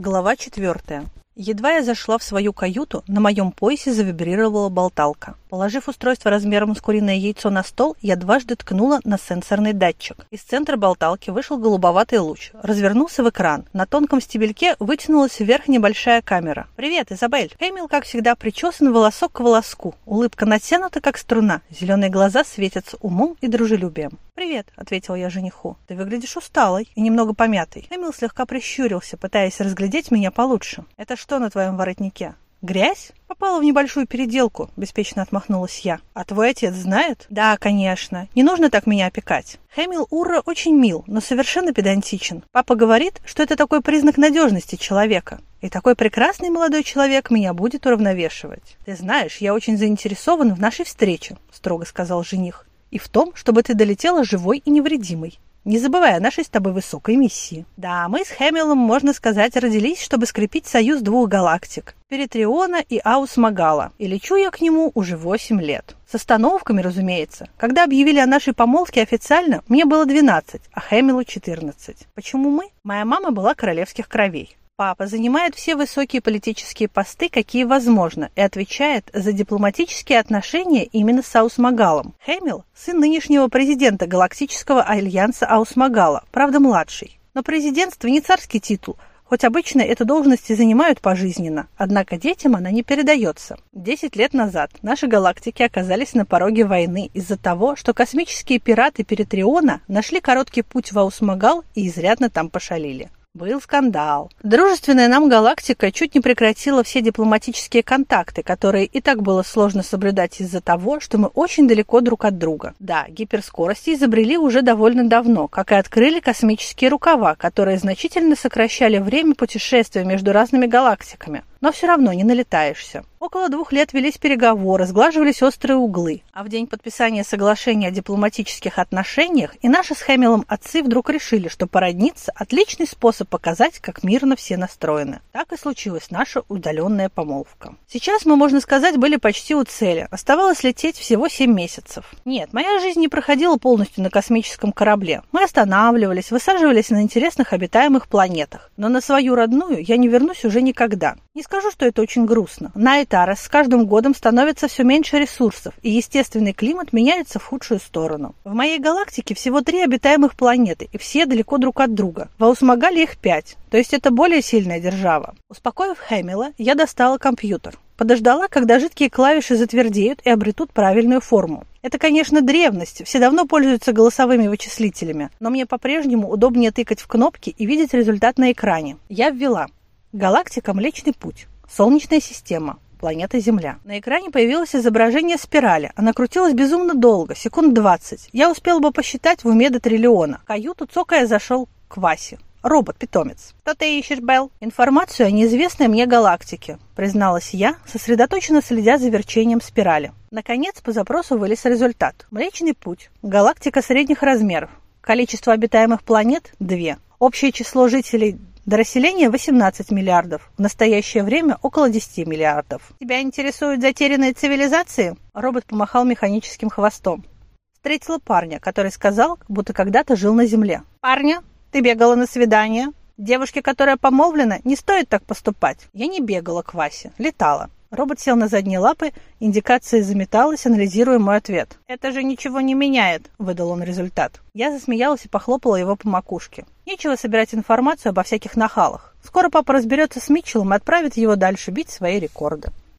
Глава четвертая. Едва я зашла в свою каюту, на моем поясе завибрировала болталка. Положив устройство размером с куриное яйцо на стол, я дважды ткнула на сенсорный датчик. Из центра болталки вышел голубоватый луч, развернулся в экран. На тонком стебельке вытянулась вверх небольшая камера. «Привет, Изабель!» Эмил, как всегда, причесан волосок к волоску. Улыбка натянута, как струна. Зеленые глаза светятся умом и дружелюбием. «Привет», — ответил я жениху. «Ты выглядишь усталой и немного помятой». Эмил слегка прищурился, пытаясь разглядеть меня получше. «Это что на твоем воротнике?» «Грязь?» «Попала в небольшую переделку», — беспечно отмахнулась я. «А твой отец знает?» «Да, конечно. Не нужно так меня опекать». Хэмил Урра очень мил, но совершенно педантичен. Папа говорит, что это такой признак надежности человека. И такой прекрасный молодой человек меня будет уравновешивать. «Ты знаешь, я очень заинтересован в нашей встрече», — строго сказал жених и в том, чтобы ты долетела живой и невредимой. Не забывай о нашей с тобой высокой миссии. Да, мы с Хэмиллом, можно сказать, родились, чтобы скрепить союз двух галактик – Перетриона и Аус-Магала. И лечу я к нему уже 8 лет. С остановками, разумеется. Когда объявили о нашей помолвке официально, мне было 12, а Хэмиллу 14. Почему мы? Моя мама была королевских кровей. Папа занимает все высокие политические посты, какие возможно, и отвечает за дипломатические отношения именно с Аусмагалом. Хэмилл – сын нынешнего президента Галактического альянса Аусмагала, правда младший. Но президентство не царский титул, хоть обычно эту должность и занимают пожизненно, однако детям она не передается. Десять лет назад наши галактики оказались на пороге войны из-за того, что космические пираты Перетриона нашли короткий путь в Аусмагал и изрядно там пошалили. Был скандал. Дружественная нам галактика чуть не прекратила все дипломатические контакты, которые и так было сложно соблюдать из-за того, что мы очень далеко друг от друга. Да, гиперскорости изобрели уже довольно давно, как и открыли космические рукава, которые значительно сокращали время путешествия между разными галактиками но все равно не налетаешься. Около двух лет велись переговоры, сглаживались острые углы, а в день подписания соглашения о дипломатических отношениях и наши с Хэмиллом отцы вдруг решили, что породниться – отличный способ показать, как мирно все настроены. Так и случилась наша удаленная помолвка. Сейчас мы, можно сказать, были почти у цели. Оставалось лететь всего 7 месяцев. Нет, моя жизнь не проходила полностью на космическом корабле. Мы останавливались, высаживались на интересных обитаемых планетах. Но на свою родную я не вернусь уже никогда. Не скажу, что это очень грустно. На Этарес с каждым годом становится все меньше ресурсов, и естественный климат меняется в худшую сторону. В моей галактике всего три обитаемых планеты, и все далеко друг от друга. В Аусмагале их пять, то есть это более сильная держава. Успокоив Хэмилла, я достала компьютер. Подождала, когда жидкие клавиши затвердеют и обретут правильную форму. Это, конечно, древность, все давно пользуются голосовыми вычислителями, но мне по-прежнему удобнее тыкать в кнопки и видеть результат на экране. Я ввела Галактика Млечный Путь. Солнечная система. Планета Земля. На экране появилось изображение спирали. Она крутилась безумно долго, секунд 20. Я успел бы посчитать в уме до триллиона. каюту цокая зашел к Васе. Робот-питомец. «Что ты ищешь, Белл?» «Информацию о неизвестной мне галактике», призналась я, сосредоточенно следя за верчением спирали. Наконец, по запросу вылез результат. Млечный путь. Галактика средних размеров. Количество обитаемых планет – две. Общее число жителей до расселения 18 миллиардов, в настоящее время около 10 миллиардов. Тебя интересуют затерянные цивилизации? Робот помахал механическим хвостом. Встретила парня, который сказал, будто когда-то жил на Земле. Парня? Ты бегала на свидание? Девушке, которая помолвлена, не стоит так поступать. Я не бегала к Васе, летала. Робот сел на задние лапы, индикация заметалась, анализируя мой ответ. «Это же ничего не меняет», — выдал он результат. Я засмеялась и похлопала его по макушке. Нечего собирать информацию обо всяких нахалах. Скоро папа разберется с Митчеллом и отправит его дальше бить свои рекорды.